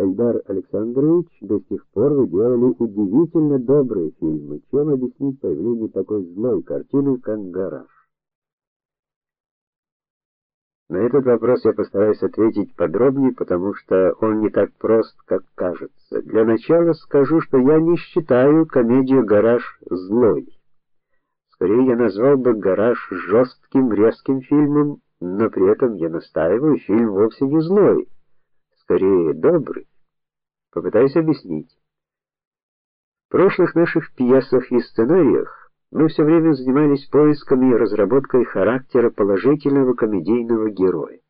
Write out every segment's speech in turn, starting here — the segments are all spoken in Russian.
Эльдар Александрович, до сих пор вы делали удивительно добрые фильмы. Чем объяснить появление такой злой картины, как Гараж? На этот вопрос я постараюсь ответить подробнее, потому что он не так прост, как кажется. Для начала скажу, что я не считаю комедию Гараж злой. Скорее я назвал бы Гараж жестким, резким фильмом, но при этом я настаиваю, фильм вовсе не злой, скорее добрый. Попытаюсь объяснить. В прошлых наших пьесах и сценариях мы все время занимались поисками и разработкой характера положительного комедийного героя.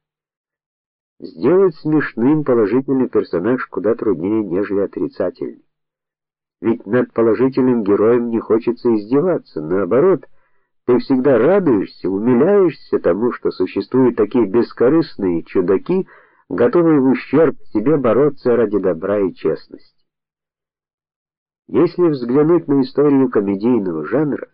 Сделать смешным положительный персонаж куда труднее, нежели отрицательный. Ведь над положительным героем не хочется издеваться, наоборот, ты всегда радуешься, умиляешься тому, что существуют такие бескорыстные чудаки, готовые в ущерб себе бороться ради добра и честности. Если взглянуть на историю комедийного жанра,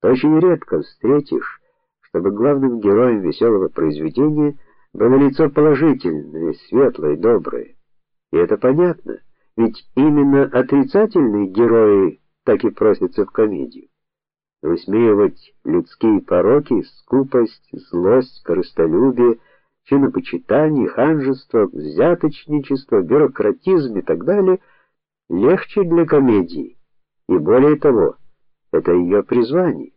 то очень редко встретишь, чтобы главным героем веселого произведения было лицо положительное, светлое, доброе. И это понятно, ведь именно отрицательные герои так и просятся в комедию. Высмеивать людские пороки, скупость, злость, корыстолюбие, чинопочитание, ханжество, взяточничество, бюрократизм и так далее — легче для комедии, и более того, это ее призвание.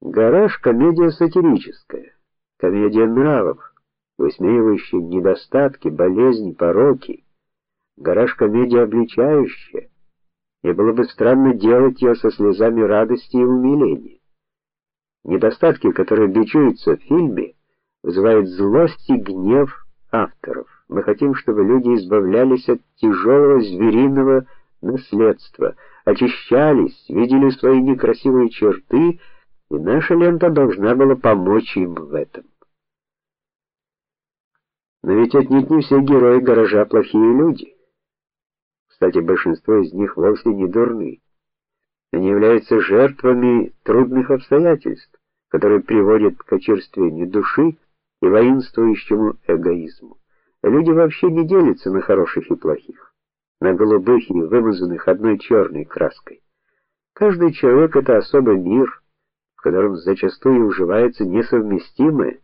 Гараж комедия сатирическая, комедия нравов, высмеивающая недостатки, болезни, пороки. Гараж комедия обличающая. И было бы странно делать ее со слезами радости и умиления. Недостатки, которые бичуются в фильме, вызывают злость и гнев авторов. Мы хотим, чтобы люди избавлялись от тяжелого звериного наследства, очищались, видели свои некрасивые черты, и наша лента должна была помочь им в этом. Но ведь отнюдь не все герои гаража плохие люди. Кстати, большинство из них вовсе не дурны. Они являются жертвами трудных обстоятельств, которые приводят к очерствлению души и воинствующему эгоизму. Люди вообще не делятся на хороших и плохих, на голубых и вымазанных одной черной краской. Каждый человек это особый мир, в котором зачастую уживается несовместимое.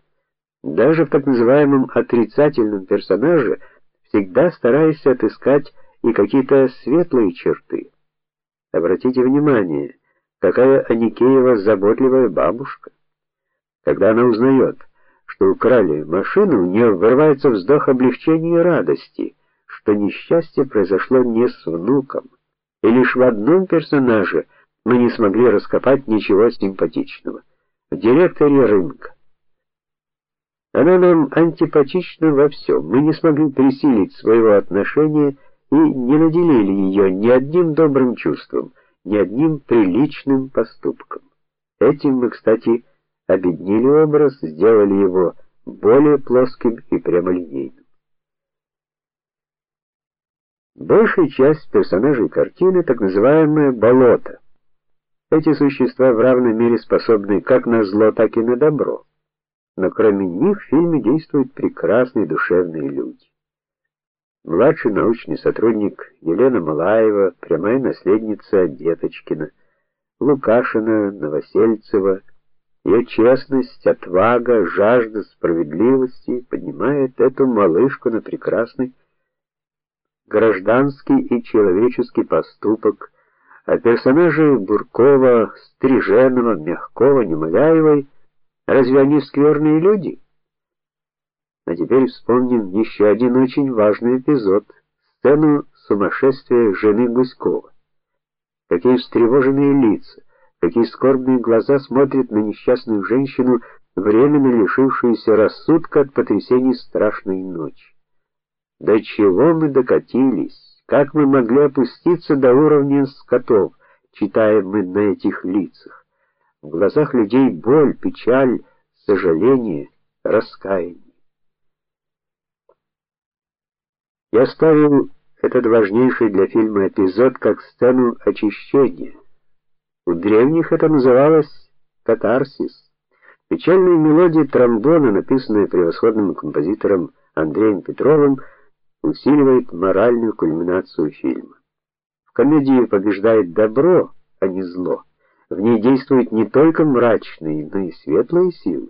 Даже в так называемом отрицательном персонаже всегда стараешься отыскать и какие-то светлые черты. Обратите внимание, какая Аникеева заботливая бабушка. Когда она узнает, что украли машину, у нее вырывается вздох облегчения и радости, что несчастье произошло не с внуком. И лишь в одном персонаже мы не смогли раскопать ничего симпатичного в директоре рынка. Она нам антипатична во всем. Мы не смогли пересилить своего отношения и не наделили ее ни одним добрым чувством, ни одним приличным поступком. Этим мы, кстати, обеднили образ, сделали его более плоским и прямолинейным. Большая часть персонажей картины так называемое болото. Эти существа в равной мере способны как на зло, так и на добро. Но кроме них в фильме действуют прекрасные душевные люди. Младший научный сотрудник Елена Малаева, прямая наследница Деточкина, Лукашина, Новосельцева, ее честность, отвага, жажда справедливости поднимает эту малышку на прекрасный гражданский и человеческий поступок, а персонажи Буркова, Стриженова, Мягкова, Немоляевой разве они скверные люди? А теперь вспомним еще один очень важный эпизод сцену сумасшествия жены Гуськова. Какие встревоженные лица какие скорбные глаза смотрят на несчастную женщину, временно лишившуюся рассудка от потрясений страшной ночи. До чего мы докатились? Как мы могли опуститься до уровня скотов, читая мы на этих лицах? В глазах людей боль, печаль, сожаление, раскаяние. Я ставил этот важнейший для фильма эпизод как сцену очищения. У древних это называлось катарсис. Печальная мелодия тромбона, написанная превосходным композитором Андреем Петровым, усиливает моральную кульминацию фильма. В комедии побеждает добро, а не зло. В ней действуют не только мрачные, но и светлые силы.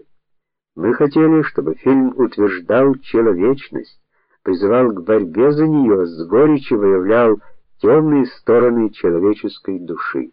Мы хотели, чтобы фильм утверждал человечность, призывал к борьбе за нее, с горечью выявлял темные стороны человеческой души.